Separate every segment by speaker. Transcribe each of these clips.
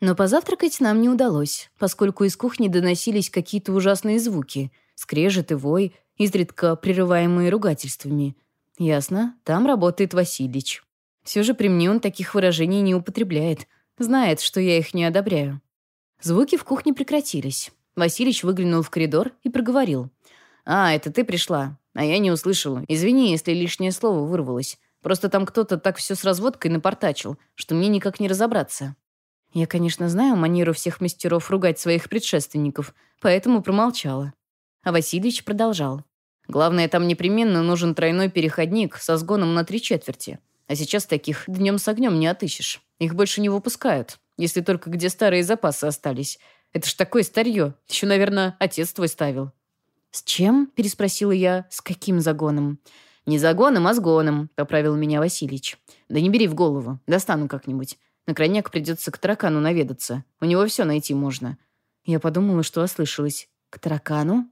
Speaker 1: Но позавтракать нам не удалось, поскольку из кухни доносились какие-то ужасные звуки, скрежет и вой, изредка прерываемые ругательствами. Ясно, там работает Васильич. Все же при мне он таких выражений не употребляет, знает, что я их не одобряю. Звуки в кухне прекратились. Василич выглянул в коридор и проговорил. «А, это ты пришла. А я не услышала. Извини, если лишнее слово вырвалось. Просто там кто-то так все с разводкой напортачил, что мне никак не разобраться». Я, конечно, знаю манеру всех мастеров ругать своих предшественников, поэтому промолчала. А Васильевич продолжал. «Главное, там непременно нужен тройной переходник со сгоном на три четверти. А сейчас таких днем с огнем не отыщешь. Их больше не выпускают, если только где старые запасы остались. Это ж такое старье. Еще, наверное, отец твой ставил». «С чем?» – переспросила я. «С каким загоном?» «Не загоном, а сгоном», — поправил меня Васильич. «Да не бери в голову. Достану как-нибудь. На крайняк придется к таракану наведаться. У него все найти можно». Я подумала, что ослышалась. «К таракану?»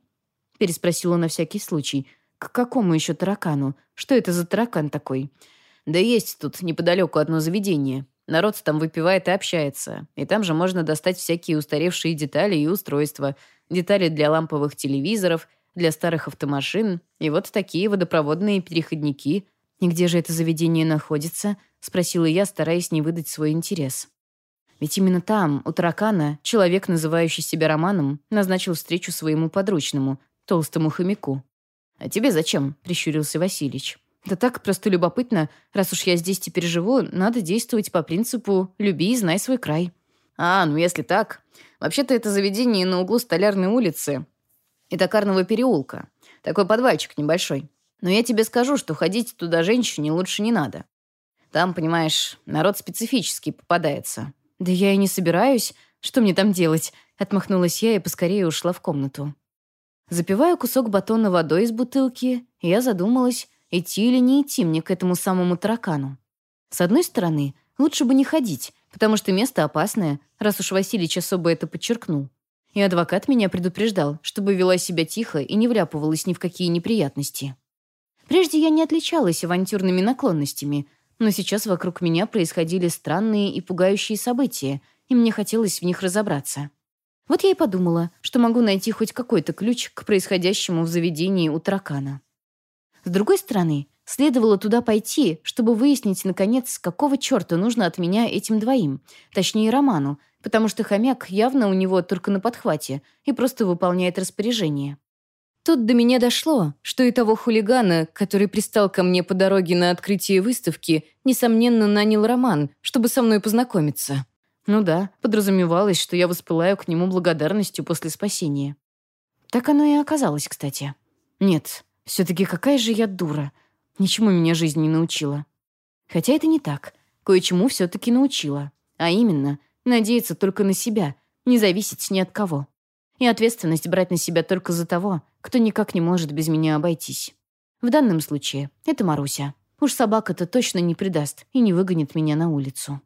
Speaker 1: Переспросила на всякий случай. «К какому еще таракану? Что это за таракан такой?» «Да есть тут неподалеку одно заведение. Народ там выпивает и общается. И там же можно достать всякие устаревшие детали и устройства. Детали для ламповых телевизоров, для старых автомашин и вот такие водопроводные переходники. «И где же это заведение находится?» — спросила я, стараясь не выдать свой интерес. Ведь именно там, у таракана, человек, называющий себя Романом, назначил встречу своему подручному, толстому хомяку. «А тебе зачем?» — прищурился Васильич. Да так просто любопытно. Раз уж я здесь теперь живу, надо действовать по принципу «люби и знай свой край». А, ну если так. Вообще-то это заведение на углу Столярной улицы и Токарного переулка. Такой подвальчик небольшой. Но я тебе скажу, что ходить туда женщине лучше не надо. Там, понимаешь, народ специфический попадается. Да я и не собираюсь. Что мне там делать? Отмахнулась я и поскорее ушла в комнату. Запивая кусок батона водой из бутылки, я задумалась, идти или не идти мне к этому самому таракану. С одной стороны, лучше бы не ходить, потому что место опасное, раз уж Васильич особо это подчеркнул. И адвокат меня предупреждал, чтобы вела себя тихо и не вляпывалась ни в какие неприятности. Прежде я не отличалась авантюрными наклонностями, но сейчас вокруг меня происходили странные и пугающие события, и мне хотелось в них разобраться. Вот я и подумала, что могу найти хоть какой-то ключ к происходящему в заведении у таракана. С другой стороны, следовало туда пойти, чтобы выяснить, наконец, какого черта нужно от меня этим двоим, точнее, Роману, потому что хомяк явно у него только на подхвате и просто выполняет распоряжение. Тут до меня дошло, что и того хулигана, который пристал ко мне по дороге на открытие выставки, несомненно, нанял Роман, чтобы со мной познакомиться. Ну да, подразумевалось, что я воспылаю к нему благодарностью после спасения. Так оно и оказалось, кстати. Нет, все-таки какая же я дура. Ничему меня жизнь не научила. Хотя это не так. Кое-чему все-таки научила. А именно, надеяться только на себя, не зависеть ни от кого. И ответственность брать на себя только за того, кто никак не может без меня обойтись. В данном случае это Маруся. Уж собака-то точно не предаст и не выгонит меня на улицу.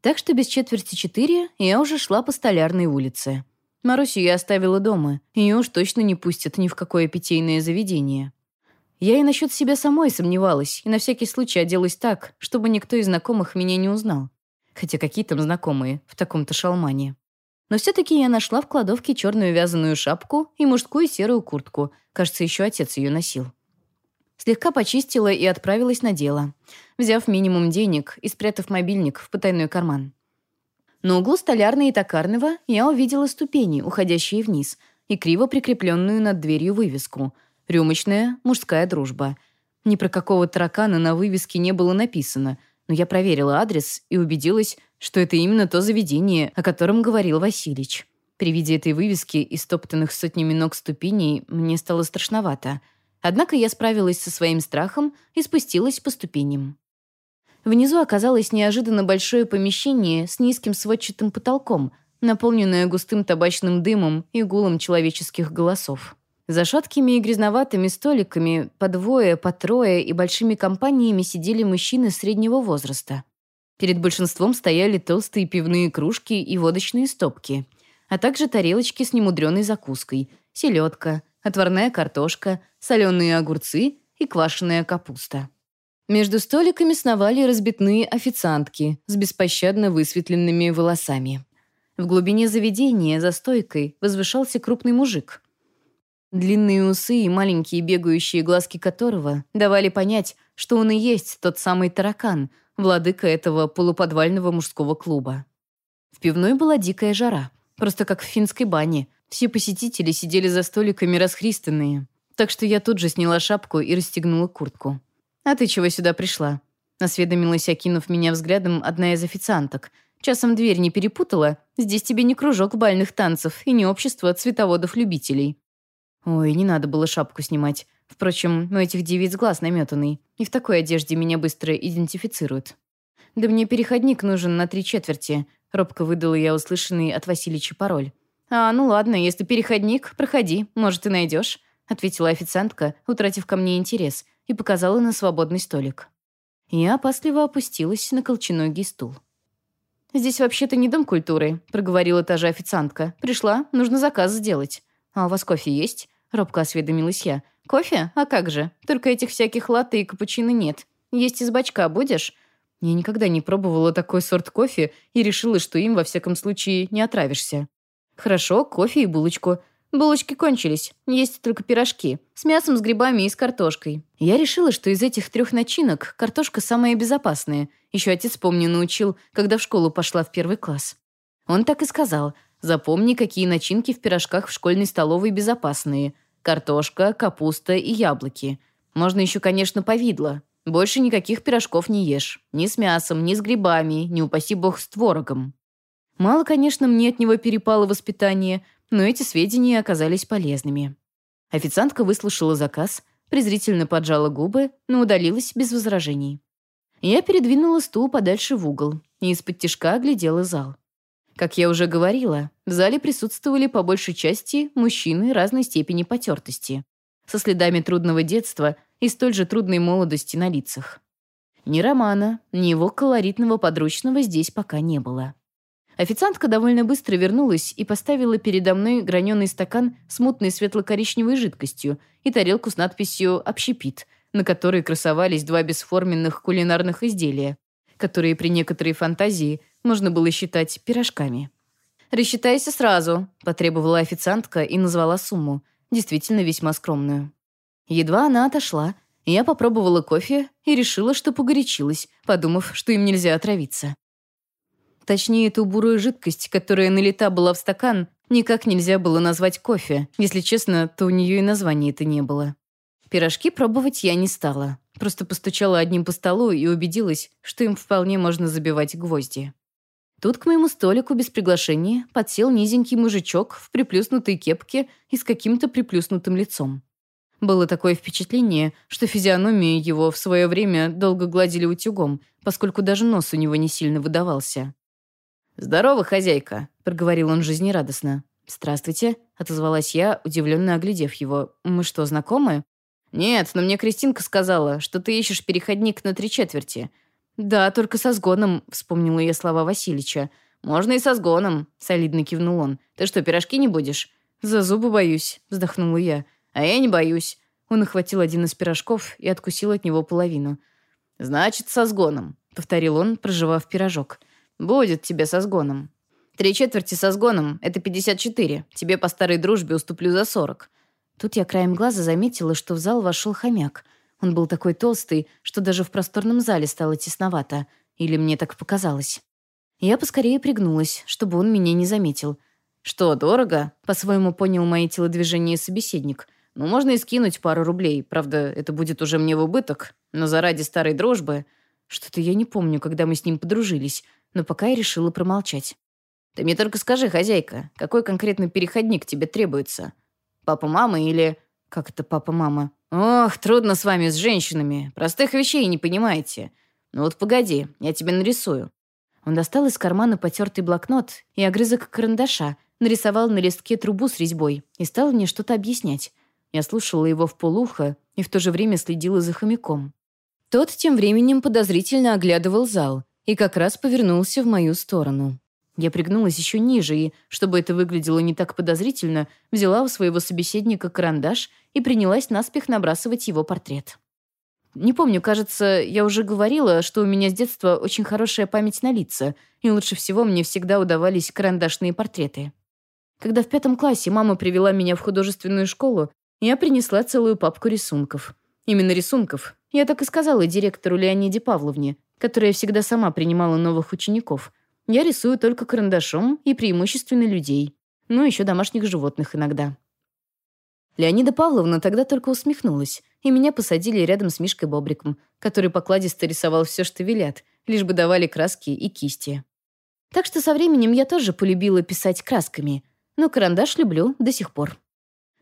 Speaker 1: Так что без четверти четыре я уже шла по Столярной улице. Марусю я оставила дома, ее уж точно не пустят ни в какое питейное заведение. Я и насчет себя самой сомневалась, и на всякий случай оделась так, чтобы никто из знакомых меня не узнал. Хотя какие там знакомые в таком-то шалмане. Но все-таки я нашла в кладовке черную вязаную шапку и мужскую серую куртку. Кажется, еще отец ее носил. Слегка почистила и отправилась на дело, взяв минимум денег и спрятав мобильник в потайной карман. На углу столярной и токарного я увидела ступени, уходящие вниз, и криво прикрепленную над дверью вывеску — Рюмочная, мужская дружба. Ни про какого таракана на вывеске не было написано, но я проверила адрес и убедилась, что это именно то заведение, о котором говорил Василич. При виде этой вывески и стоптанных сотнями ног ступеней мне стало страшновато. Однако я справилась со своим страхом и спустилась по ступеням. Внизу оказалось неожиданно большое помещение с низким сводчатым потолком, наполненное густым табачным дымом и гулом человеческих голосов. За шаткими и грязноватыми столиками по двое, по трое и большими компаниями сидели мужчины среднего возраста. Перед большинством стояли толстые пивные кружки и водочные стопки, а также тарелочки с немудреной закуской, селедка, отварная картошка, соленые огурцы и квашеная капуста. Между столиками сновали разбитные официантки с беспощадно высветленными волосами. В глубине заведения, за стойкой, возвышался крупный мужик. Длинные усы и маленькие бегающие глазки которого давали понять, что он и есть тот самый таракан, владыка этого полуподвального мужского клуба. В пивной была дикая жара, просто как в финской бане. Все посетители сидели за столиками расхристанные. Так что я тут же сняла шапку и расстегнула куртку. «А ты чего сюда пришла?» Осведомилась, окинув меня взглядом, одна из официанток. «Часом дверь не перепутала? Здесь тебе не кружок бальных танцев и не общество цветоводов-любителей». Ой, не надо было шапку снимать. Впрочем, у этих девиц глаз наметанный. И в такой одежде меня быстро идентифицируют. «Да мне переходник нужен на три четверти», — робко выдала я услышанный от Васильича пароль. «А, ну ладно, если переходник, проходи, может, и найдешь», — ответила официантка, утратив ко мне интерес, и показала на свободный столик. Я опасливо опустилась на колченогий стул. «Здесь вообще-то не дом культуры», — проговорила та же официантка. «Пришла, нужно заказ сделать». «А у вас кофе есть?» — робко осведомилась я. «Кофе? А как же? Только этих всяких латте и капучино нет. Есть из бачка будешь?» Я никогда не пробовала такой сорт кофе и решила, что им, во всяком случае, не отравишься. «Хорошо, кофе и булочку. Булочки кончились, есть только пирожки. С мясом, с грибами и с картошкой. Я решила, что из этих трех начинок картошка самая безопасная. Еще отец, помню, научил, когда в школу пошла в первый класс. Он так и сказал. Запомни, какие начинки в пирожках в школьной столовой безопасные. Картошка, капуста и яблоки. Можно еще, конечно, повидло. Больше никаких пирожков не ешь. Ни с мясом, ни с грибами, ни, упаси бог, с творогом. Мало, конечно, мне от него перепало воспитание, но эти сведения оказались полезными. Официантка выслушала заказ, презрительно поджала губы, но удалилась без возражений. Я передвинула стул подальше в угол и из-под тишка оглядела зал. Как я уже говорила, в зале присутствовали по большей части мужчины разной степени потертости, со следами трудного детства и столь же трудной молодости на лицах. Ни Романа, ни его колоритного подручного здесь пока не было. Официантка довольно быстро вернулась и поставила передо мной граненый стакан с мутной светло-коричневой жидкостью и тарелку с надписью «Общепит», на которой красовались два бесформенных кулинарных изделия, которые при некоторой фантазии можно было считать пирожками. «Рассчитайся сразу», — потребовала официантка и назвала сумму, действительно весьма скромную. Едва она отошла, я попробовала кофе и решила, что погорячилась, подумав, что им нельзя отравиться. Точнее, эту бурую жидкость, которая налита была в стакан, никак нельзя было назвать кофе. Если честно, то у нее и названия это не было. Пирожки пробовать я не стала. Просто постучала одним по столу и убедилась, что им вполне можно забивать гвозди. Тут к моему столику без приглашения подсел низенький мужичок в приплюснутой кепке и с каким-то приплюснутым лицом. Было такое впечатление, что физиономию его в свое время долго гладили утюгом, поскольку даже нос у него не сильно выдавался. «Здорово, хозяйка», — проговорил он жизнерадостно. «Здравствуйте», — отозвалась я, удивленно оглядев его. «Мы что, знакомы?» «Нет, но мне Кристинка сказала, что ты ищешь переходник на три четверти». «Да, только со сгоном», — вспомнила я слова Васильича. «Можно и со сгоном», — солидно кивнул он. «Ты что, пирожки не будешь?» «За зубы боюсь», — вздохнула я. «А я не боюсь». Он охватил один из пирожков и откусил от него половину. «Значит, со сгоном», — повторил он, проживав пирожок. «Будет тебе со сгоном. Три четверти со сгоном — это 54. Тебе по старой дружбе уступлю за 40». Тут я краем глаза заметила, что в зал вошел хомяк. Он был такой толстый, что даже в просторном зале стало тесновато. Или мне так показалось. Я поскорее пригнулась, чтобы он меня не заметил. «Что, дорого?» — по-своему понял мои телодвижения собеседник. «Ну, можно и скинуть пару рублей. Правда, это будет уже мне в убыток. Но заради старой дружбы...» Что-то я не помню, когда мы с ним подружились но пока я решила промолчать. «Ты мне только скажи, хозяйка, какой конкретно переходник тебе требуется? Папа-мама или...» «Как это папа-мама?» «Ох, трудно с вами, с женщинами. Простых вещей не понимаете. Ну вот погоди, я тебе нарисую». Он достал из кармана потертый блокнот и огрызок карандаша, нарисовал на листке трубу с резьбой и стал мне что-то объяснять. Я слушала его в полухо и в то же время следила за хомяком. Тот тем временем подозрительно оглядывал зал, и как раз повернулся в мою сторону. Я пригнулась еще ниже и, чтобы это выглядело не так подозрительно, взяла у своего собеседника карандаш и принялась наспех набрасывать его портрет. Не помню, кажется, я уже говорила, что у меня с детства очень хорошая память на лица, и лучше всего мне всегда удавались карандашные портреты. Когда в пятом классе мама привела меня в художественную школу, я принесла целую папку рисунков. Именно рисунков. Я так и сказала директору Леониде Павловне, которая всегда сама принимала новых учеников. Я рисую только карандашом и преимущественно людей. Ну, еще домашних животных иногда. Леонида Павловна тогда только усмехнулась, и меня посадили рядом с Мишкой Бобриком, который покладисто рисовал все, что велят, лишь бы давали краски и кисти. Так что со временем я тоже полюбила писать красками, но карандаш люблю до сих пор.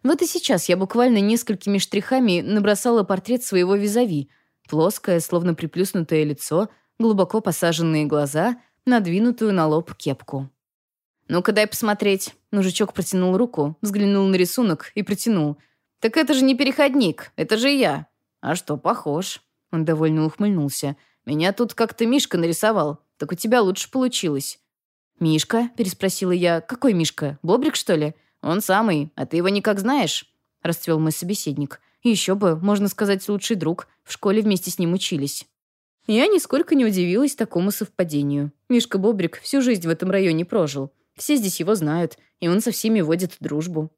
Speaker 1: Вот и сейчас я буквально несколькими штрихами набросала портрет своего визави. Плоское, словно приплюснутое лицо, глубоко посаженные глаза, надвинутую на лоб кепку. «Ну-ка, дай посмотреть». Мужичок протянул руку, взглянул на рисунок и протянул. «Так это же не переходник, это же я». «А что, похож?» Он довольно ухмыльнулся. «Меня тут как-то Мишка нарисовал. Так у тебя лучше получилось». «Мишка?» – переспросила я. «Какой Мишка? Бобрик, что ли?» «Он самый. А ты его никак знаешь?» – расцвел мой собеседник. «Еще бы, можно сказать, лучший друг. В школе вместе с ним учились». Я нисколько не удивилась такому совпадению. Мишка Бобрик всю жизнь в этом районе прожил. Все здесь его знают, и он со всеми водит дружбу.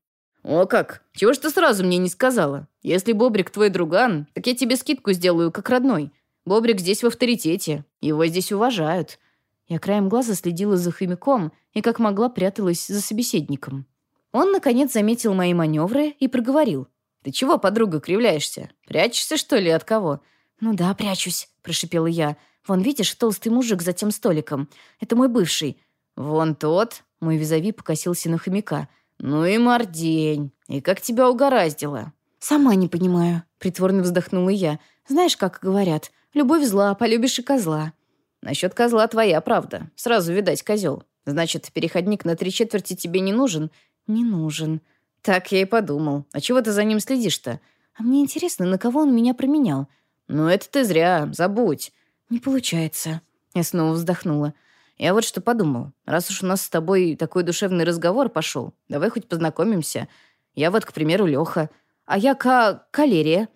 Speaker 1: «О как! Чего ж ты сразу мне не сказала? Если Бобрик твой друган, так я тебе скидку сделаю, как родной. Бобрик здесь в авторитете, его здесь уважают». Я краем глаза следила за хомяком и как могла пряталась за собеседником. Он, наконец, заметил мои маневры и проговорил. «Ты чего, подруга, кривляешься? Прячешься, что ли, от кого?» «Ну да, прячусь», – прошипела я. «Вон, видишь, толстый мужик за тем столиком. Это мой бывший». «Вон тот?» Мой визави покосился на хомяка. «Ну и мордень! И как тебя угораздило?»
Speaker 2: «Сама не понимаю», — притворно вздохнула я. «Знаешь, как говорят, любовь зла, полюбишь и козла».
Speaker 1: «Насчет козла твоя правда. Сразу, видать, козел. Значит, переходник на три четверти тебе не нужен?»
Speaker 2: «Не нужен».
Speaker 1: «Так я и подумал. А чего ты за ним следишь-то?»
Speaker 2: «А мне интересно, на кого он меня променял?»
Speaker 1: «Ну, это ты зря. Забудь».
Speaker 2: «Не получается».
Speaker 1: Я снова вздохнула. Я вот что подумал. Раз уж у нас с тобой такой душевный разговор пошел, давай хоть познакомимся. Я вот, к примеру, Леха. А я Ка... Калерия.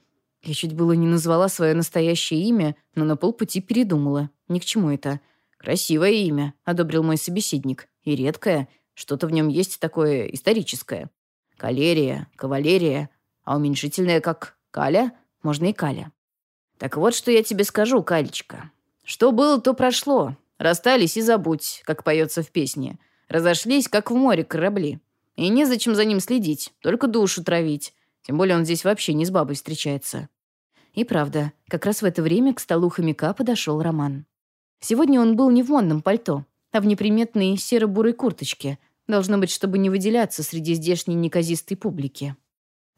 Speaker 1: Я чуть было не назвала свое настоящее имя, но на полпути передумала. Ни к чему это. Красивое имя, одобрил мой собеседник. И редкое. Что-то в нем есть такое историческое. Калерия, кавалерия. А уменьшительное как Каля? Можно и Каля. Так вот, что я тебе скажу, Кальчика. Что было, то прошло. Расстались и забудь, как поется в песне. Разошлись, как в море корабли. И незачем за ним следить, только душу травить. Тем более он здесь вообще не с бабой встречается.
Speaker 2: И правда, как раз в это время к столу хомяка подошел Роман. Сегодня он был не в модном пальто, а в неприметной серо-бурой курточке. Должно быть, чтобы не выделяться среди здешней неказистой публики.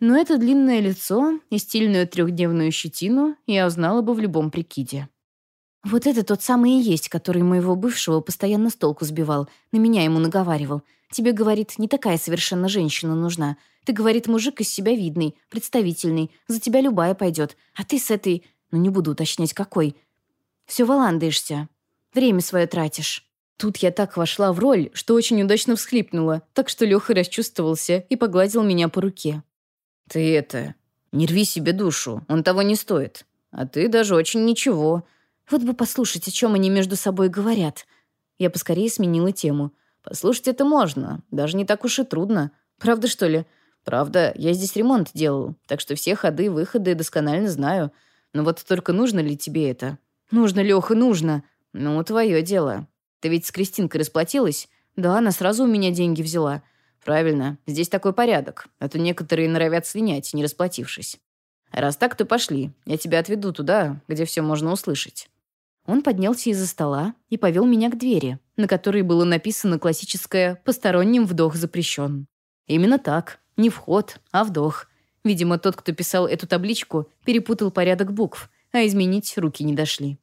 Speaker 2: Но это длинное лицо и стильную трехдневную щетину я узнала бы в любом прикиде. Вот это тот самый и есть, который моего бывшего постоянно с толку сбивал, на меня ему наговаривал. Тебе, говорит, не такая совершенно женщина нужна. Ты, говорит, мужик из себя видный, представительный, за тебя любая пойдет. А ты с этой... Ну, не буду уточнять, какой. Все валандаешься. Время свое тратишь. Тут я так вошла в роль, что очень удачно всхлипнула, так что Леха расчувствовался и погладил меня по руке.
Speaker 1: «Ты это... Не рви себе душу, он того не стоит. А ты даже очень ничего.
Speaker 2: Вот бы послушать, о чем они между собой говорят. Я поскорее сменила тему.
Speaker 1: Послушать это можно, даже не так уж и трудно. Правда, что ли? Правда, я здесь ремонт делал, так что все ходы и выходы досконально знаю. Но вот только нужно ли тебе это?
Speaker 2: Нужно, Леха, нужно.
Speaker 1: Ну, твое дело. Ты ведь с Кристинкой расплатилась?
Speaker 2: Да, она сразу у меня деньги взяла.
Speaker 1: Правильно, здесь такой порядок, а то некоторые норовят слинять, не расплатившись. Раз так, то пошли. Я тебя отведу туда, где все можно услышать.
Speaker 2: Он поднялся из-за стола и повел меня к двери, на которой было написано классическое «посторонним вдох запрещен». Именно так. Не вход, а вдох. Видимо, тот, кто писал эту табличку, перепутал порядок букв, а изменить руки не дошли.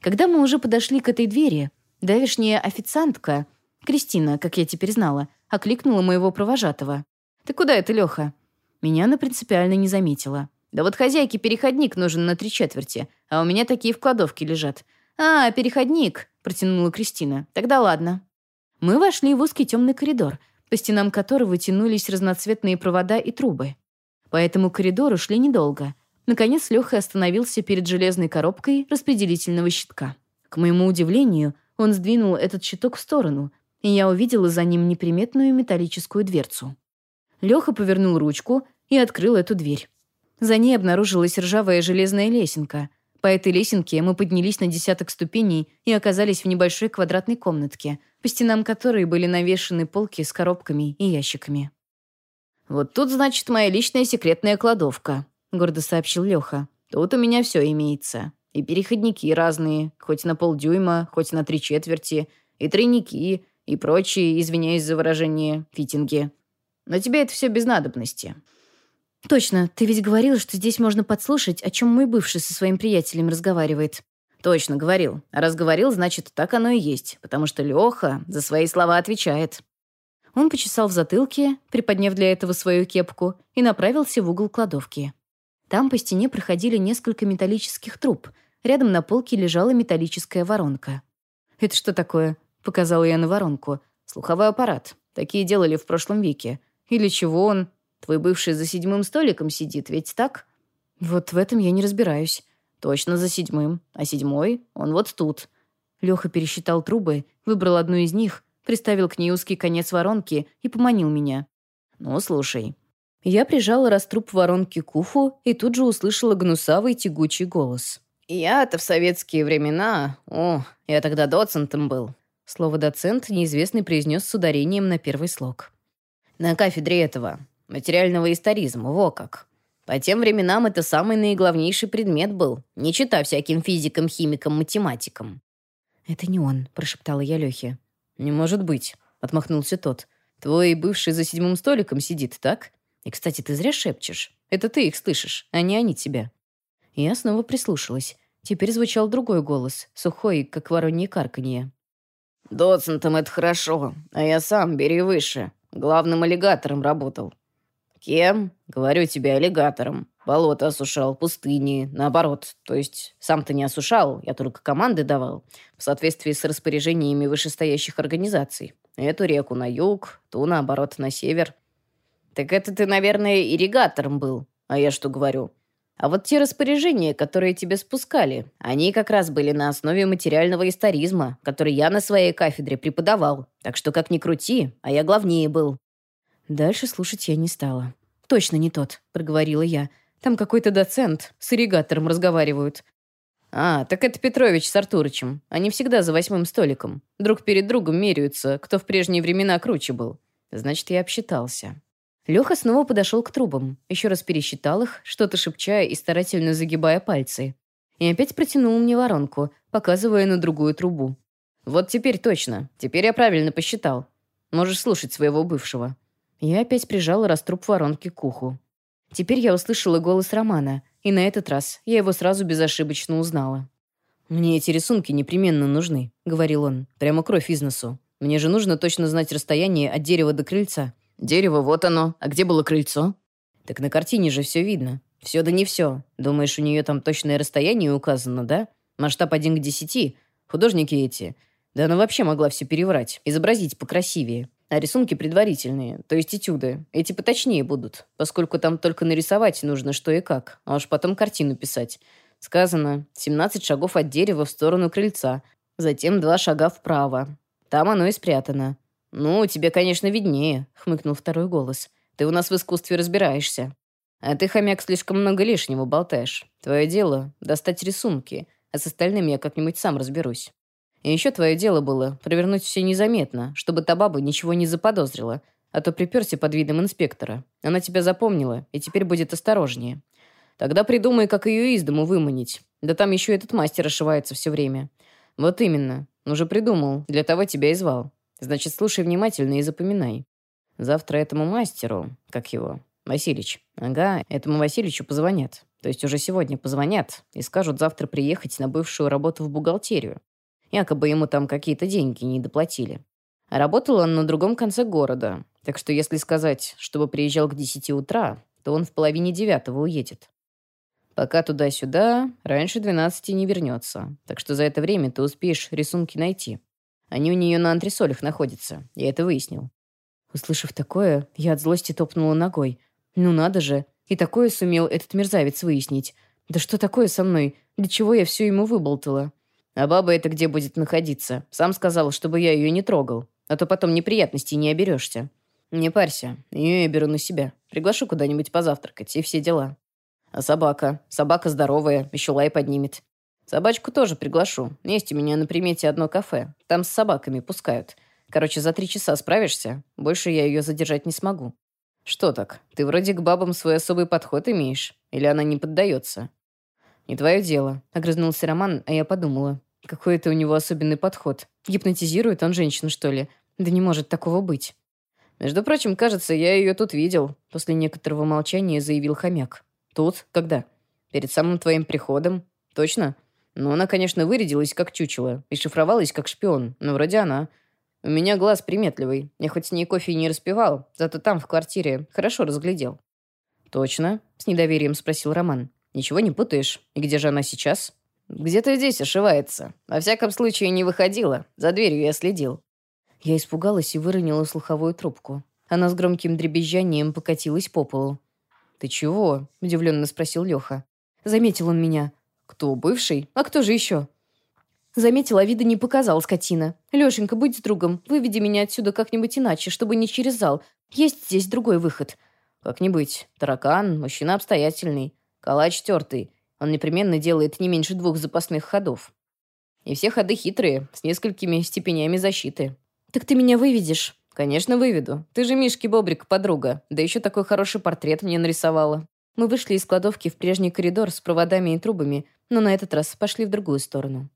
Speaker 2: Когда мы уже подошли к этой двери, давешняя официантка, Кристина, как я теперь знала, окликнула моего провожатого. «Ты куда это, Леха?» Меня она принципиально не заметила.
Speaker 1: Да вот хозяйке переходник нужен на три четверти, а у меня такие в кладовке лежат.
Speaker 2: А, переходник, протянула Кристина. Тогда ладно. Мы вошли в узкий темный коридор, по стенам которого тянулись разноцветные провода и трубы. По этому коридору шли недолго. Наконец Леха остановился перед железной коробкой распределительного щитка. К моему удивлению, он сдвинул этот щиток в сторону, и я увидела за ним неприметную металлическую дверцу. Леха повернул ручку и открыл эту дверь. За ней обнаружилась ржавая железная лесенка. По этой лесенке мы поднялись на десяток ступеней и оказались в небольшой квадратной комнатке, по стенам которой были навешаны полки с коробками и ящиками.
Speaker 1: «Вот тут, значит, моя личная секретная кладовка», — гордо сообщил Леха. «Тут у меня все имеется. И переходники разные, хоть на полдюйма, хоть на три четверти, и тройники, и прочие, извиняюсь за выражение, фитинги. Но тебе это все без надобности».
Speaker 2: «Точно, ты ведь говорил, что здесь можно подслушать, о чем мой бывший со своим приятелем разговаривает».
Speaker 1: «Точно, говорил. А раз говорил, значит, так оно и есть, потому что Леха за свои слова отвечает».
Speaker 2: Он почесал в затылке, приподняв для этого свою кепку, и направился в угол кладовки. Там по стене проходили несколько металлических труб. Рядом на полке лежала металлическая воронка.
Speaker 1: «Это что такое?» — показала я на воронку. «Слуховой аппарат. Такие делали в прошлом веке. Или чего он? Твой бывший за седьмым столиком сидит, ведь так?»
Speaker 2: «Вот в этом я не разбираюсь».
Speaker 1: «Точно за седьмым. А седьмой? Он вот тут».
Speaker 2: Леха пересчитал трубы, выбрал одну из них, приставил к ней узкий конец воронки и поманил меня.
Speaker 1: «Ну, слушай,
Speaker 2: я прижала раструб воронки к уху и тут же услышала гнусавый тягучий голос.
Speaker 1: «Я-то в советские времена... О, я тогда доцентом был».
Speaker 2: Слово «доцент» неизвестный произнес с ударением на первый слог.
Speaker 1: «На кафедре этого. Материального историзма. Во как. По тем временам это самый наиглавнейший предмет был, не чита всяким физикам, химикам, математикам».
Speaker 2: «Это не он», — прошептала я Лёхе.
Speaker 1: «Не может быть», — отмахнулся тот. «Твой бывший за седьмым столиком сидит, так? И, кстати, ты зря шепчешь. Это ты их слышишь, а не они тебя».
Speaker 2: Я снова прислушалась. Теперь звучал другой голос, сухой, как воронье карканье.
Speaker 1: «Доцентом это хорошо, а я сам, бери выше. Главным аллигатором работал». «Кем?» «Говорю тебе, аллигатором. Болото осушал, пустыни, наоборот. То есть сам-то не осушал, я только команды давал, в соответствии с распоряжениями вышестоящих организаций. Эту реку на юг, ту, наоборот, на север. Так это ты, наверное, ирригатором был. А я что говорю? А вот те распоряжения, которые тебе спускали, они как раз были на основе материального историзма, который я на своей кафедре преподавал. Так что как ни крути, а я главнее был».
Speaker 2: Дальше слушать я не стала. «Точно не тот», — проговорила я. «Там какой-то доцент с ирригатором разговаривают».
Speaker 1: «А, так это Петрович с Артурычем. Они всегда за восьмым столиком. Друг перед другом меряются, кто в прежние времена круче был. Значит, я обсчитался».
Speaker 2: Леха снова подошел к трубам, еще раз пересчитал их, что-то шепчая и старательно загибая пальцы. И опять протянул мне воронку, показывая на другую трубу.
Speaker 1: «Вот теперь точно. Теперь я правильно посчитал. Можешь слушать своего бывшего».
Speaker 2: Я опять прижала раструб воронки к уху. Теперь я услышала голос Романа, и на этот раз я его сразу безошибочно узнала.
Speaker 1: «Мне эти рисунки непременно нужны», — говорил он. «Прямо кровь из носу. Мне же нужно точно знать расстояние от дерева до крыльца. Дерево, вот оно. А где было крыльцо? Так на картине же все видно. Все да не все. Думаешь, у нее там точное расстояние указано, да? Масштаб один к десяти. Художники эти. Да она вообще могла все переврать. Изобразить покрасивее. А рисунки предварительные, то есть этюды. Эти поточнее будут, поскольку там только нарисовать нужно что и как, а уж потом картину писать. Сказано, 17 шагов от дерева в сторону крыльца, затем два шага вправо. Там оно и спрятано. «Ну, тебе, конечно, виднее», — хмыкнул второй голос. «Ты у нас в искусстве разбираешься. А ты, хомяк, слишком много лишнего болтаешь. Твое дело — достать рисунки, а с остальным я как-нибудь сам разберусь. И еще твое дело было провернуть все незаметно, чтобы та баба ничего не заподозрила, а то приперся под видом инспектора. Она тебя запомнила и теперь будет осторожнее. Тогда придумай, как ее из дому выманить. Да там еще этот мастер ошивается все время. Вот именно. Уже придумал. Для того тебя и звал. Значит, слушай внимательно и запоминай. Завтра этому мастеру, как его, Василич. Ага, этому Васильичу позвонят. То есть уже сегодня позвонят и скажут завтра приехать на бывшую работу в бухгалтерию. Якобы ему там какие-то деньги не доплатили. А работал он на другом конце города. Так что если сказать, чтобы приезжал к 10 утра, то он в половине девятого уедет. Пока туда-сюда, раньше 12 не вернется. Так что за это время ты успеешь рисунки найти. Они у нее на антресолях находятся. Я это выяснил.
Speaker 2: Услышав такое, я от злости топнула ногой. Ну надо же,
Speaker 1: И такое сумел этот мерзавец выяснить. Да что такое со мной? Для чего я все ему выболтала? А баба это где будет находиться? Сам сказал, чтобы я ее не трогал. А то потом неприятностей не оберешься. Не парься, ее я беру на себя. Приглашу куда-нибудь позавтракать и все дела. А собака? Собака здоровая, еще лай поднимет. Собачку тоже приглашу. Есть у меня на примете одно кафе. Там с собаками пускают. Короче, за три часа справишься? Больше я ее задержать не смогу. Что так? Ты вроде к бабам свой особый подход имеешь? Или она не поддается? Не твое дело. Огрызнулся Роман, а я подумала. Какой это у него особенный подход. Гипнотизирует он женщину, что ли? Да не может такого быть. Между прочим, кажется, я ее тут видел. После некоторого молчания заявил хомяк. Тут? Когда? Перед самым твоим приходом? Точно? Ну, она, конечно, вырядилась как чучело и шифровалась как шпион, но вроде она. У меня глаз приметливый. Я хоть с ней кофе и не распивал, зато там, в квартире, хорошо разглядел. «Точно?» — с недоверием спросил Роман. «Ничего не путаешь? И где же она сейчас?» «Где-то здесь ошивается. Во всяком случае, не выходила. За дверью я следил». Я испугалась и выронила слуховую трубку. Она с громким дребезжанием покатилась по полу. «Ты чего?» — удивленно спросил Леха. Заметил он меня. «Кто, бывший? А кто же еще?» Заметила, а вида не показал, скотина. «Лешенька, будь с другом. Выведи меня отсюда как-нибудь иначе, чтобы не через зал. Есть здесь другой выход». «Как-нибудь. Таракан, мужчина обстоятельный. Калач тертый. Он непременно делает не меньше двух запасных ходов. И все ходы хитрые, с несколькими степенями защиты». «Так ты меня выведешь?» «Конечно, выведу. Ты же Мишки Бобрик, подруга. Да еще такой хороший портрет мне нарисовала». Мы вышли из кладовки в прежний коридор с проводами и трубами, но на этот раз пошли в другую сторону.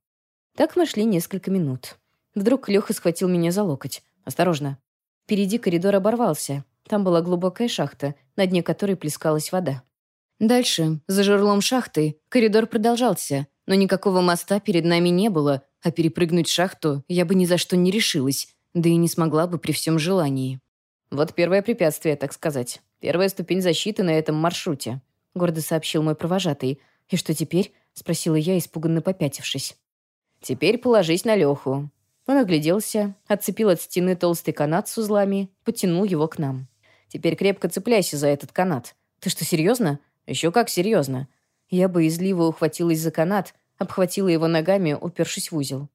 Speaker 1: Так мы шли несколько минут. Вдруг Леха схватил меня за локоть. «Осторожно». Впереди коридор оборвался. Там была глубокая шахта, на дне которой плескалась вода. Дальше, за жерлом шахты, коридор продолжался, но никакого моста перед нами не было, а перепрыгнуть шахту я бы ни за что не решилась, да и не смогла бы при всем желании. Вот первое препятствие, так сказать. Первая ступень защиты на этом маршруте», — гордо сообщил мой провожатый. «И что теперь?» — спросила я, испуганно попятившись. «Теперь положись на Леху». Он огляделся, отцепил от стены толстый канат с узлами, потянул его к нам. «Теперь крепко цепляйся за этот канат. Ты что, серьезно?» «Еще как серьезно». Я боязливо ухватилась за канат, обхватила его ногами, упершись в узел.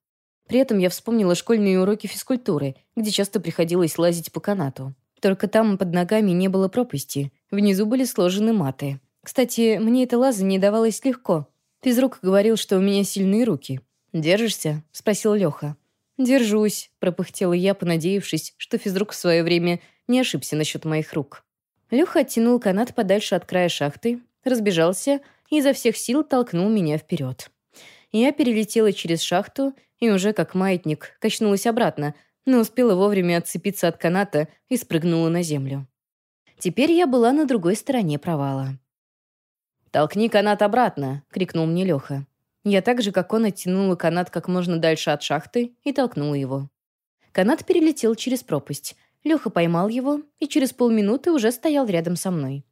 Speaker 1: При этом я вспомнила школьные уроки физкультуры, где часто приходилось лазить по канату. Только там под ногами не было пропасти. Внизу были сложены маты. Кстати, мне это лазание давалось легко. Физрук говорил, что у меня сильные руки. «Держишься?» — спросил Леха. «Держусь», — пропыхтела я, понадеявшись, что физрук в свое время не ошибся насчет моих рук. Леха оттянул канат подальше от края шахты, разбежался и изо всех сил толкнул меня вперед. Я перелетела через шахту и уже как маятник качнулась обратно, но успела вовремя отцепиться от каната и спрыгнула на землю. Теперь я была на другой стороне провала. «Толкни канат обратно!» — крикнул мне Леха. Я так же, как он, оттянула канат как можно дальше от шахты и толкнула его. Канат перелетел через пропасть. Леха поймал его и через полминуты уже стоял рядом со мной.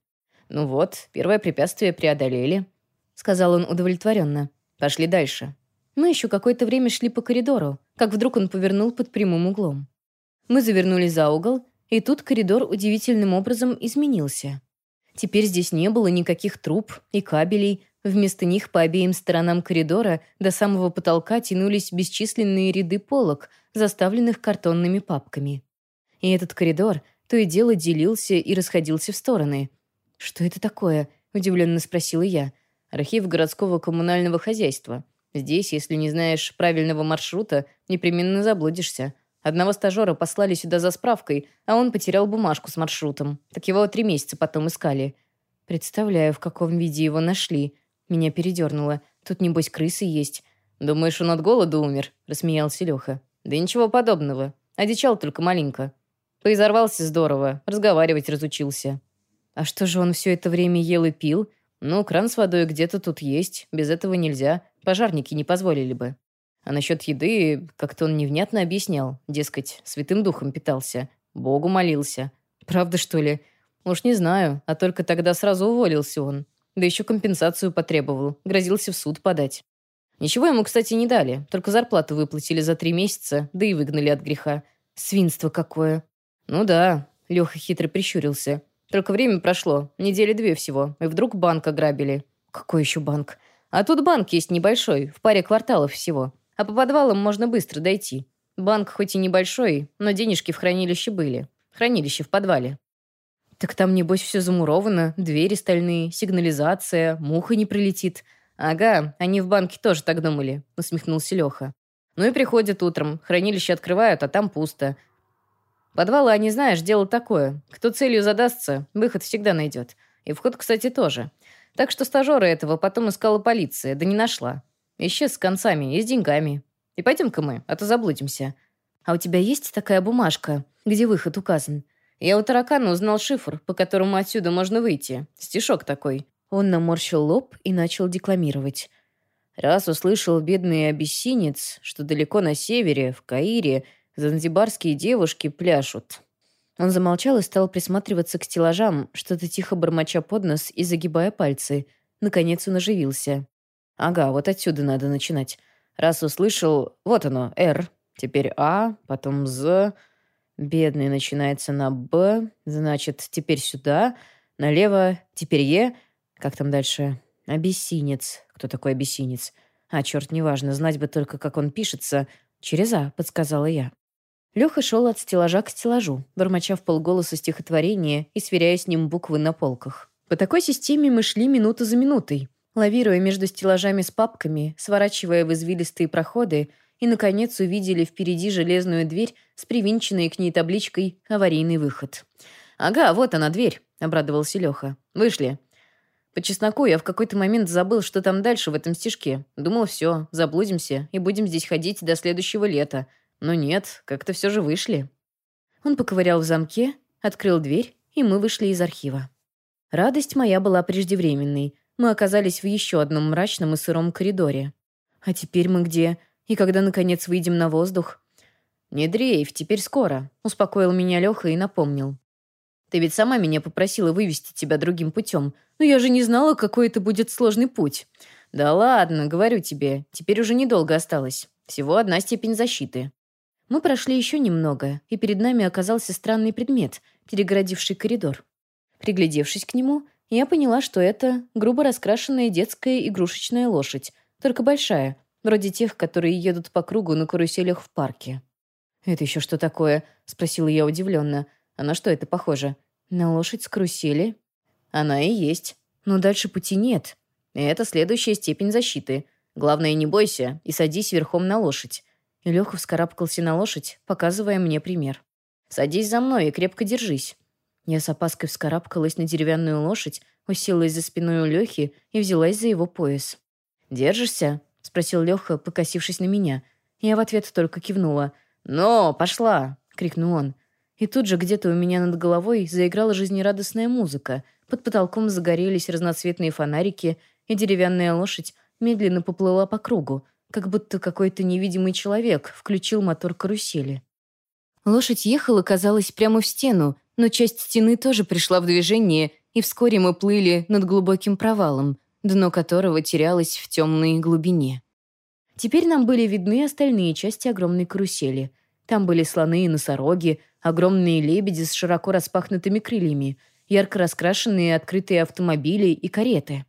Speaker 1: «Ну вот, первое препятствие преодолели», — сказал он удовлетворенно. «Пошли дальше». Мы еще какое-то время шли по коридору, как вдруг он повернул под прямым углом. Мы завернули за угол, и тут коридор удивительным образом изменился. Теперь здесь не было никаких труб и кабелей, вместо них по обеим сторонам коридора до самого потолка тянулись бесчисленные ряды полок, заставленных картонными папками. И этот коридор то и дело делился и расходился в стороны. «Что это такое?» — удивленно спросила я. «Архив городского коммунального хозяйства. Здесь, если не знаешь правильного маршрута, непременно заблудишься. Одного стажера послали сюда за справкой, а он потерял бумажку с маршрутом. Так его три месяца потом искали. Представляю, в каком виде его нашли. Меня передернуло. Тут, небось, крысы есть. «Думаешь, он от голода умер?» — рассмеялся Леха. «Да ничего подобного. Одичал только маленько. Поизорвался здорово, разговаривать разучился». «А что же он все это время ел и пил?» «Ну, кран с водой где-то тут есть. Без этого нельзя. Пожарники не позволили бы. А насчет еды как-то он невнятно объяснял. Дескать, святым духом питался. Богу молился. Правда, что ли? Уж не знаю, а только тогда сразу уволился он. Да еще компенсацию потребовал. Грозился в суд подать. Ничего ему, кстати, не дали. Только зарплату выплатили за три месяца, да и выгнали от греха. Свинство какое. Ну да, Леха хитро прищурился.
Speaker 2: Только время прошло, недели две всего, и вдруг банк ограбили. Какой еще банк? А тут банк есть небольшой, в паре кварталов всего. А по подвалам можно быстро дойти. Банк хоть и небольшой, но денежки в хранилище были. Хранилище в подвале. Так там, небось, все замуровано, двери стальные, сигнализация, муха не прилетит. Ага, они в банке тоже так думали, усмехнулся Леха. Ну и приходят утром, хранилище открывают, а там пусто. Подвалы, они, знаешь, дело такое. Кто целью задастся, выход всегда найдет. И вход, кстати, тоже. Так что стажера этого потом искала полиция, да не нашла. Исчез с концами и с деньгами. И пойдем-ка мы, а то заблудимся. А у тебя есть такая бумажка, где выход указан? Я у таракана узнал шифр, по которому отсюда можно выйти. Стишок такой. Он наморщил лоб и начал декламировать. Раз услышал бедный абиссинец, что далеко на севере, в Каире, занзибарские девушки пляшут. Он замолчал и стал присматриваться к стеллажам, что-то тихо бормоча под нос и загибая пальцы. Наконец он оживился. «Ага, вот отсюда надо начинать. Раз услышал... Вот оно, «Р». Теперь «А», потом «З». Бедный начинается на «Б». Значит, теперь сюда. Налево. Теперь «Е». Как там дальше? Абиссинец. Кто такой абиссинец? А, черт, неважно, знать бы только, как он пишется. Через «А», подсказала я. Леха шел от стеллажа к стеллажу, бормоча в полголоса стихотворение и сверяя с ним буквы на полках. По такой системе мы шли минуту за минутой, лавируя между стеллажами с папками, сворачивая в извилистые проходы и, наконец, увидели впереди железную дверь с привинченной к ней табличкой «Аварийный выход». «Ага, вот она, дверь», — обрадовался Леха. «Вышли». По чесноку я в какой-то момент забыл, что там дальше в этом стишке. Думал, все, заблудимся и будем здесь ходить до следующего лета, но нет, как-то все же вышли. Он поковырял в замке, открыл дверь, и мы вышли из архива. Радость моя была преждевременной. Мы оказались в еще одном мрачном и сыром коридоре. А теперь мы где? И когда, наконец, выйдем на воздух? «Не дрейф, теперь скоро», — успокоил меня Леха и напомнил. «Ты ведь сама меня попросила вывести тебя другим путем, но я же не знала, какой это будет сложный путь». «Да ладно, говорю тебе, теперь уже недолго осталось. Всего одна степень защиты». Мы прошли еще немного, и перед нами оказался странный предмет, перегородивший коридор. Приглядевшись к нему, я поняла, что это грубо раскрашенная детская игрушечная лошадь, только большая, вроде тех, которые едут по кругу на каруселях в парке. «Это еще что такое?» — спросила я удивленно. «А на что это похоже? На лошадь с карусели?» «Она и есть. Но дальше пути нет. И это следующая степень защиты. Главное, не бойся и садись верхом на лошадь и Леха вскарабкался на лошадь, показывая мне пример. «Садись за мной и крепко держись». Я с опаской вскарабкалась на деревянную лошадь, уселась за спиной у Лехи и взялась за его пояс. «Держишься?» — спросил Леха, покосившись на меня. Я в ответ только кивнула. «Но, пошла!» — крикнул он. И тут же где-то у меня над головой заиграла жизнерадостная музыка. Под потолком загорелись разноцветные фонарики, и деревянная лошадь медленно поплыла по кругу, как будто какой-то невидимый человек включил мотор карусели. Лошадь ехала, казалось, прямо в стену, но часть стены тоже пришла в движение, и вскоре мы плыли над глубоким провалом, дно которого терялось в темной глубине. Теперь нам были видны остальные части огромной карусели. Там были слоны и носороги, огромные лебеди с широко распахнутыми крыльями, ярко раскрашенные открытые автомобили и кареты.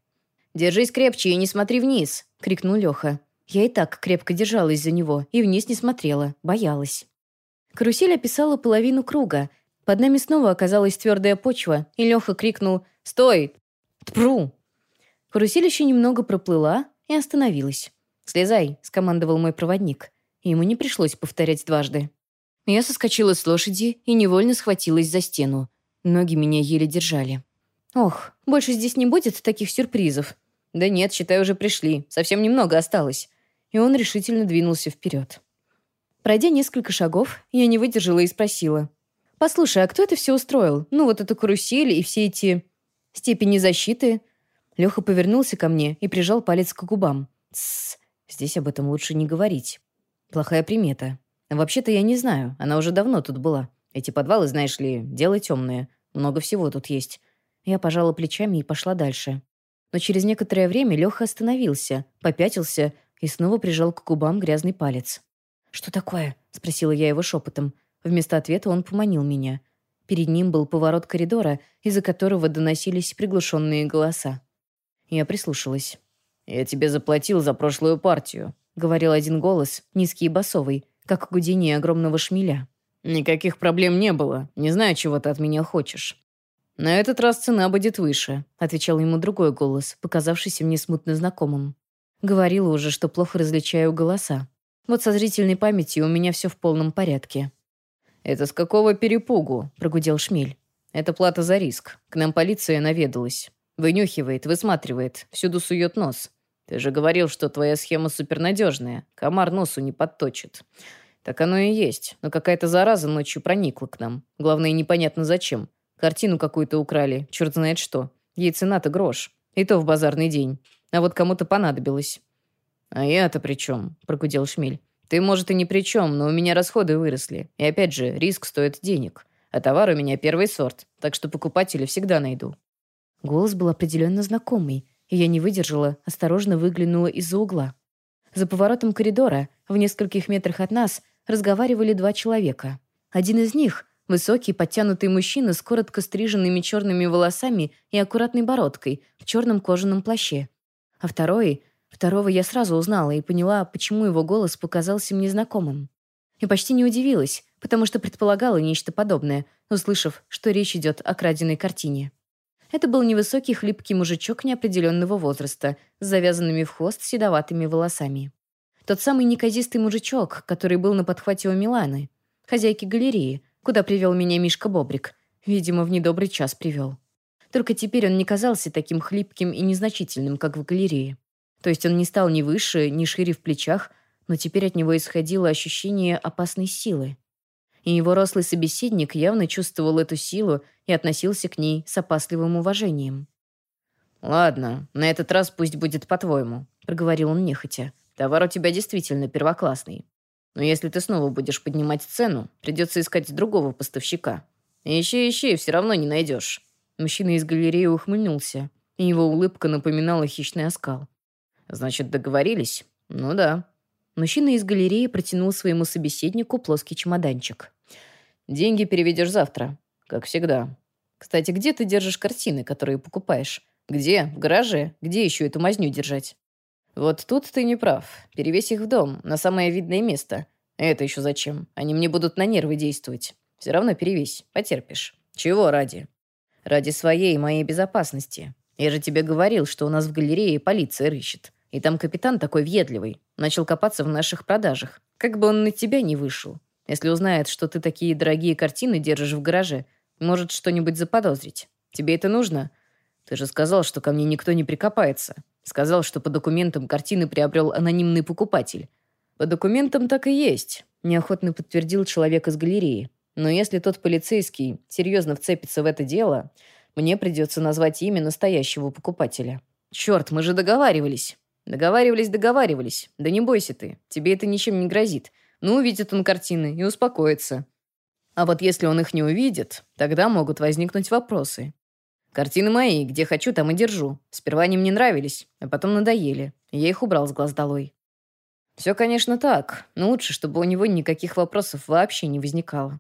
Speaker 2: «Держись крепче и не смотри вниз!» — крикнул Леха. Я и так крепко держалась за него и вниз не смотрела, боялась. Карусель описала половину круга. Под нами снова оказалась твердая почва, и Леха крикнул «Стой! Тпру!». Карусель еще немного проплыла и остановилась. «Слезай», — скомандовал мой проводник. Ему не пришлось повторять дважды. Я соскочила с лошади и невольно схватилась за стену. Ноги меня еле держали. «Ох, больше здесь не будет таких сюрпризов». «Да нет, считай, уже пришли. Совсем немного осталось» и он решительно двинулся вперед. Пройдя несколько шагов, я не выдержала и спросила. «Послушай, а кто это все устроил? Ну, вот эту карусель и все эти... степени защиты?» Леха повернулся ко мне и прижал палец к губам. «Тссс, здесь об этом лучше не говорить. Плохая примета. Вообще-то я не знаю, она уже давно тут была. Эти подвалы, знаешь ли, дело темное. Много всего тут есть». Я пожала плечами и пошла дальше. Но через некоторое время Леха остановился, попятился и снова прижал к губам грязный палец. «Что такое?» — спросила я его шепотом. Вместо ответа он поманил меня. Перед ним был поворот коридора, из-за которого доносились приглушенные голоса. Я прислушалась.
Speaker 1: «Я тебе заплатил за прошлую партию», —
Speaker 2: говорил один голос, низкий и басовый, как гудение огромного шмеля.
Speaker 1: «Никаких проблем не было. Не знаю, чего ты от меня хочешь». «На этот раз цена будет выше», — отвечал ему другой голос, показавшийся мне смутно знакомым.
Speaker 2: Говорила уже, что плохо различаю голоса. Вот со зрительной памятью у меня все в полном порядке.
Speaker 1: «Это с какого перепугу?» — прогудел Шмель. «Это плата за риск. К нам полиция наведалась. Вынюхивает, высматривает, всюду сует нос. Ты же говорил, что твоя схема супернадежная. Комар носу не подточит. Так оно и есть. Но какая-то зараза ночью проникла к нам. Главное, непонятно зачем. Картину какую-то украли, черт знает что. Ей цена-то грош. И то в базарный день. А вот кому-то понадобилось. «А я-то при чем?» — прогудел Шмель. «Ты, может, и ни при чем, но у меня расходы выросли. И опять же, риск стоит денег. А товар у меня первый сорт, так что покупателя всегда найду».
Speaker 2: Голос был определенно знакомый, и я не выдержала, осторожно выглянула из-за угла. За поворотом коридора, в нескольких метрах от нас, разговаривали два человека. Один из них — высокий, подтянутый мужчина с коротко стриженными черными волосами и аккуратной бородкой в черном кожаном плаще. А второй — второго я сразу узнала и поняла, почему его голос показался мне знакомым. И почти не удивилась, потому что предполагала нечто подобное, услышав, что речь идет о краденой картине. Это был невысокий хлипкий мужичок неопределенного возраста, с завязанными в хвост седоватыми волосами. Тот самый неказистый мужичок, который был на подхвате у Миланы, хозяйки галереи, куда привел меня Мишка Бобрик. Видимо, в недобрый час привел. Только теперь он не казался таким хлипким и незначительным, как в галерее. То есть он не стал ни выше, ни шире в плечах, но теперь от него исходило ощущение опасной силы и его рослый собеседник явно чувствовал эту силу и относился к ней с опасливым уважением.
Speaker 1: «Ладно, на этот раз пусть будет по-твоему», — проговорил он нехотя. «Товар у тебя действительно первоклассный. Но если ты снова будешь поднимать цену, придется искать другого поставщика. Ищи, ищи, все равно не найдешь».
Speaker 2: Мужчина из галереи ухмыльнулся, и его улыбка напоминала хищный оскал.
Speaker 1: «Значит, договорились? Ну да».
Speaker 2: Мужчина из галереи протянул своему собеседнику плоский чемоданчик.
Speaker 1: «Деньги переведешь завтра, как всегда. Кстати, где ты держишь картины, которые покупаешь? Где? В гараже? Где еще эту мазню держать?» «Вот тут ты не прав. Перевесь их в дом, на самое видное место. Это еще зачем? Они мне будут на нервы действовать. Все равно перевесь, потерпишь. Чего ради?» «Ради своей и моей безопасности. Я же тебе говорил, что у нас в галерее полиция рыщет. И там капитан такой въедливый. Начал копаться в наших продажах. Как бы он на тебя не вышел. Если узнает, что ты такие дорогие картины держишь в гараже, может что-нибудь заподозрить. Тебе это нужно? Ты же сказал, что ко мне никто не прикопается. Сказал, что по документам картины приобрел анонимный покупатель. По документам так и есть, неохотно подтвердил человек из галереи. Но если тот полицейский серьезно вцепится в это дело, мне придется назвать имя настоящего покупателя. Черт, мы же договаривались. Договаривались, договаривались. Да не бойся ты, тебе это ничем не грозит. Ну, увидит он картины и успокоится. А вот если он их не увидит, тогда могут возникнуть вопросы. Картины мои, где хочу, там и держу. Сперва они мне нравились, а потом надоели. Я их убрал с глаз долой. Все, конечно, так, но лучше, чтобы у него никаких вопросов вообще не возникало.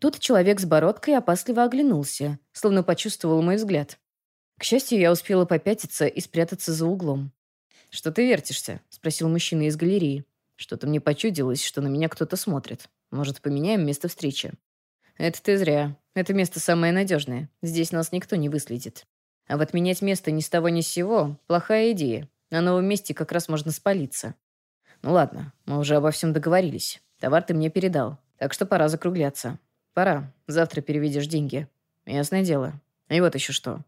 Speaker 2: Тут человек с бородкой опасливо оглянулся, словно почувствовал мой взгляд. К счастью, я успела попятиться и спрятаться за углом.
Speaker 1: «Что ты вертишься?» — спросил мужчина из галереи. «Что-то мне почудилось, что на меня кто-то смотрит. Может, поменяем место встречи?» «Это ты зря. Это место самое надежное. Здесь нас никто не выследит. А вот менять место ни с того ни с сего — плохая идея. На новом месте как раз можно спалиться. Ну ладно, мы уже обо всем договорились. Товар ты мне передал. Так что пора закругляться. Пора. Завтра переведешь деньги. Ясное дело. И вот еще что».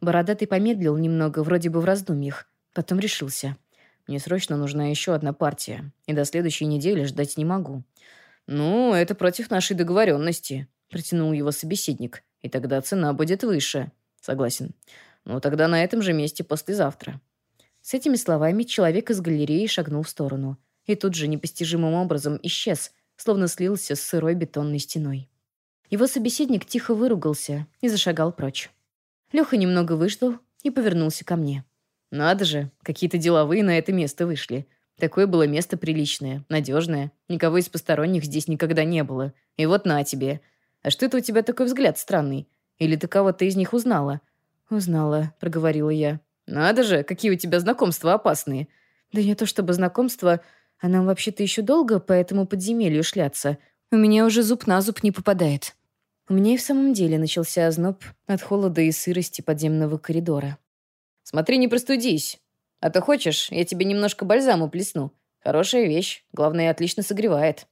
Speaker 2: Бородатый помедлил немного, вроде бы в раздумьях, Потом решился.
Speaker 1: Мне срочно нужна еще одна партия, и до следующей недели ждать не могу. Ну, это против нашей договоренности, протянул его собеседник. И тогда цена будет выше. Согласен. Ну, тогда на этом же месте послезавтра.
Speaker 2: С этими словами человек из галереи шагнул в сторону. И тут же непостижимым образом исчез, словно слился с сырой бетонной стеной. Его собеседник тихо выругался и зашагал прочь. Леха немного выждал и повернулся ко мне.
Speaker 1: Надо же, какие-то деловые на это место вышли. Такое было место приличное, надежное. Никого из посторонних здесь никогда не было. И вот на тебе. А что это у тебя такой взгляд странный? Или ты кого-то из них узнала?»
Speaker 2: «Узнала», — проговорила я.
Speaker 1: «Надо же, какие у тебя знакомства опасные!»
Speaker 2: «Да не то чтобы знакомства, а нам вообще-то еще долго по этому подземелью шляться. У меня уже зуб на зуб не попадает». Меня и в самом деле начался озноб от холода и сырости подземного коридора.
Speaker 1: «Смотри, не простудись. А то хочешь, я тебе немножко бальзаму плесну. Хорошая вещь, главное, отлично согревает».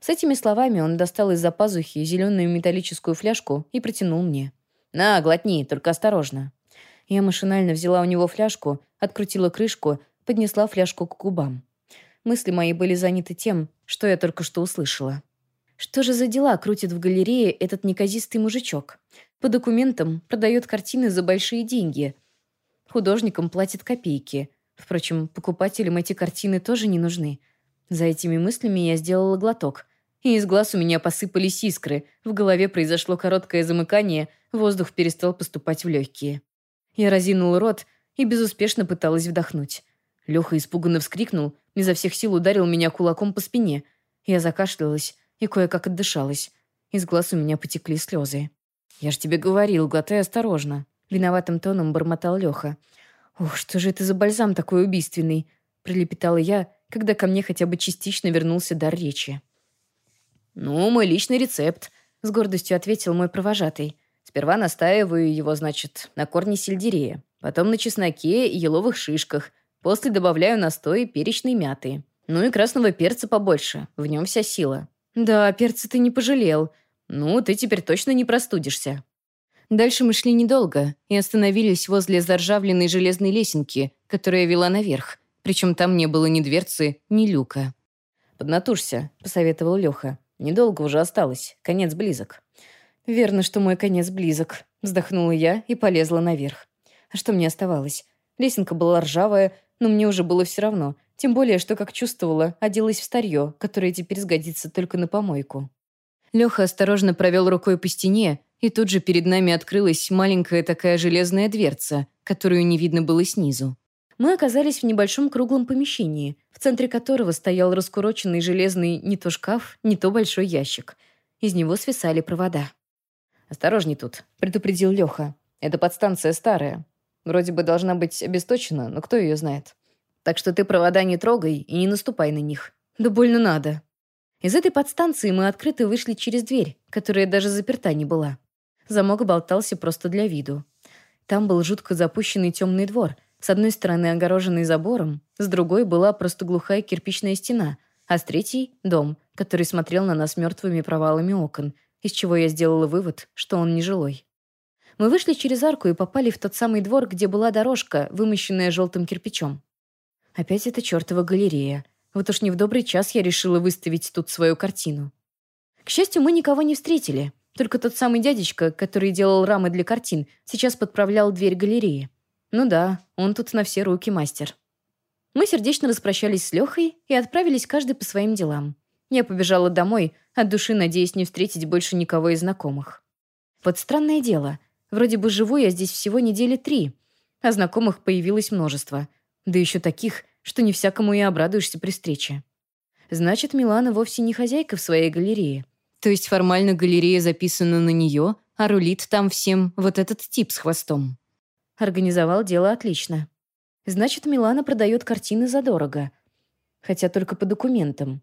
Speaker 2: С этими словами он достал из-за пазухи зеленую металлическую фляжку и протянул мне.
Speaker 1: «На, глотни, только осторожно».
Speaker 2: Я машинально взяла у него фляжку, открутила крышку, поднесла фляжку к губам. Мысли мои были заняты тем, что я только что услышала. Что же за дела крутит в галерее этот неказистый мужичок? По документам продает картины за большие деньги. Художникам платит копейки. Впрочем, покупателям эти картины тоже не нужны. За этими мыслями я сделала глоток. И из глаз у меня посыпались искры, в голове произошло короткое замыкание, воздух перестал поступать в легкие. Я разинула рот и безуспешно пыталась вдохнуть. Леха испуганно вскрикнул, изо всех сил ударил меня кулаком по спине. Я закашлялась и кое-как отдышалась. Из глаз у меня потекли слезы. «Я ж тебе говорил, глотай осторожно», — виноватым тоном бормотал Леха. «Ох, что же это за бальзам такой убийственный?» — пролепетала я, когда ко мне хотя бы частично вернулся дар речи.
Speaker 1: «Ну, мой личный рецепт», — с гордостью ответил мой провожатый. «Сперва настаиваю его, значит, на корне сельдерея, потом на чесноке и еловых шишках, после добавляю настой перечной мяты. Ну и красного перца побольше, в нем вся сила».
Speaker 2: «Да, перца ты не пожалел.
Speaker 1: Ну, ты теперь точно не простудишься».
Speaker 2: Дальше мы шли недолго и остановились возле заржавленной железной лесенки, которая вела наверх, причем там не было ни дверцы, ни люка.
Speaker 1: «Поднатужься», — посоветовал Леха. «Недолго уже осталось. Конец близок».
Speaker 2: «Верно, что мой конец близок», — вздохнула я и полезла наверх. А что мне оставалось? Лесенка была ржавая, но мне уже было все равно. Тем более, что, как чувствовала, оделась в старье, которое теперь сгодится только на помойку. Леха осторожно провел рукой по стене, и тут же перед нами открылась маленькая такая железная дверца, которую не видно было снизу мы оказались в небольшом круглом помещении, в центре которого стоял раскуроченный железный не то шкаф, не то большой ящик. Из него свисали провода.
Speaker 1: «Осторожней тут», — предупредил Леха. «Эта подстанция старая. Вроде бы должна быть обесточена, но кто ее знает. Так что ты провода не трогай и не наступай на них.
Speaker 2: Да больно надо». Из этой подстанции мы открыто вышли через дверь, которая даже заперта не была. Замок болтался просто для виду. Там был жутко запущенный темный двор — с одной стороны огороженный забором, с другой была просто глухая кирпичная стена, а с третьей — дом, который смотрел на нас мертвыми провалами окон, из чего я сделала вывод, что он нежилой. Мы вышли через арку и попали в тот самый двор, где была дорожка, вымощенная желтым кирпичом. Опять эта чертова галерея. Вот уж не в добрый час я решила выставить тут свою картину. К счастью, мы никого не встретили. Только тот самый дядечка, который делал рамы для картин, сейчас подправлял дверь галереи. Ну да, он тут на все руки мастер. Мы сердечно распрощались с Лехой и отправились каждый по своим делам. Я побежала домой, от души надеясь не встретить больше никого из знакомых. Вот странное дело. Вроде бы живу я здесь всего недели три, а знакомых появилось множество. Да еще таких, что не всякому и обрадуешься при встрече. Значит, Милана вовсе не хозяйка в своей галерее. То есть формально галерея записана на нее, а рулит там всем вот этот тип с хвостом. Организовал дело отлично. Значит, Милана продает картины задорого. Хотя только по документам.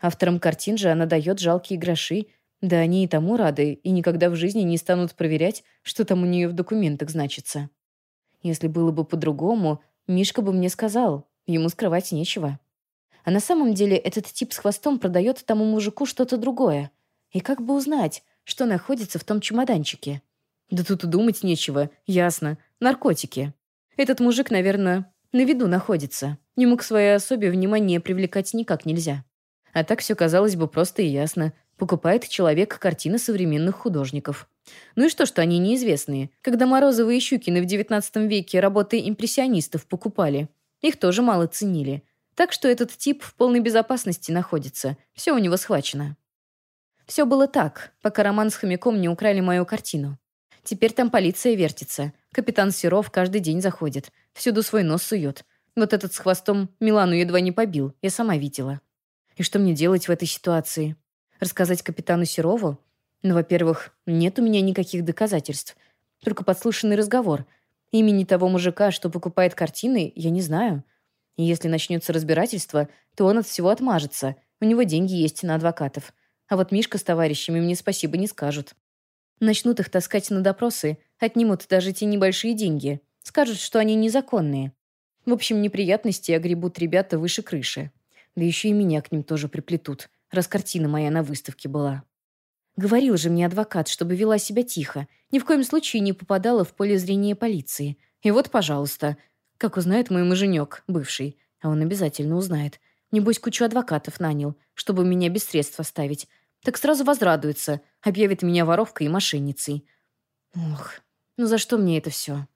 Speaker 2: Авторам картин же она дает жалкие гроши, да они и тому рады, и никогда в жизни не станут проверять, что там у нее в документах значится. Если было бы по-другому, Мишка бы мне сказал, ему скрывать нечего. А на самом деле этот тип с хвостом продает тому мужику что-то другое. И как бы узнать, что находится в том чемоданчике? Да тут и думать нечего, ясно. Наркотики. Этот мужик, наверное, на виду находится. Ему к своей особе внимание привлекать никак нельзя. А так все казалось бы просто и ясно. Покупает человек картины современных художников. Ну и что, что они неизвестные? Когда Морозовы и Щукины в XIX веке работы импрессионистов покупали, их тоже мало ценили. Так что этот тип в полной безопасности находится. Все у него схвачено. Все было так, пока Роман с хомяком не украли мою картину. Теперь там полиция вертится. Капитан Серов каждый день заходит. Всюду свой нос сует. Вот этот с хвостом Милану едва не побил. Я сама видела. И что мне делать в этой ситуации? Рассказать капитану Серову? Ну, во-первых, нет у меня никаких доказательств. Только подслушанный разговор. Имени того мужика, что покупает картины, я не знаю. И если начнется разбирательство, то он от всего отмажется. У него деньги есть на адвокатов. А вот Мишка с товарищами мне спасибо не скажут. Начнут их таскать на допросы, отнимут даже те небольшие деньги. Скажут, что они незаконные. В общем, неприятности огребут ребята выше крыши. Да еще и меня к ним тоже приплетут, раз картина моя на выставке была. Говорил же мне адвокат, чтобы вела себя тихо, ни в коем случае не попадала в поле зрения полиции. И вот, пожалуйста, как узнает мой муженек, бывший, а он обязательно узнает. Небось, кучу адвокатов нанял, чтобы меня без средств оставить. Так сразу возрадуется, объявит меня воровкой и мошенницей. Ох, ну за что мне это все?